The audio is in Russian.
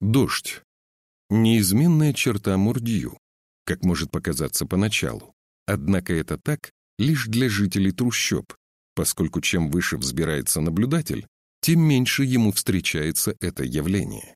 Дождь. Неизменная черта Мурдью, как может показаться поначалу. Однако это так лишь для жителей трущоб, поскольку чем выше взбирается наблюдатель, тем меньше ему встречается это явление.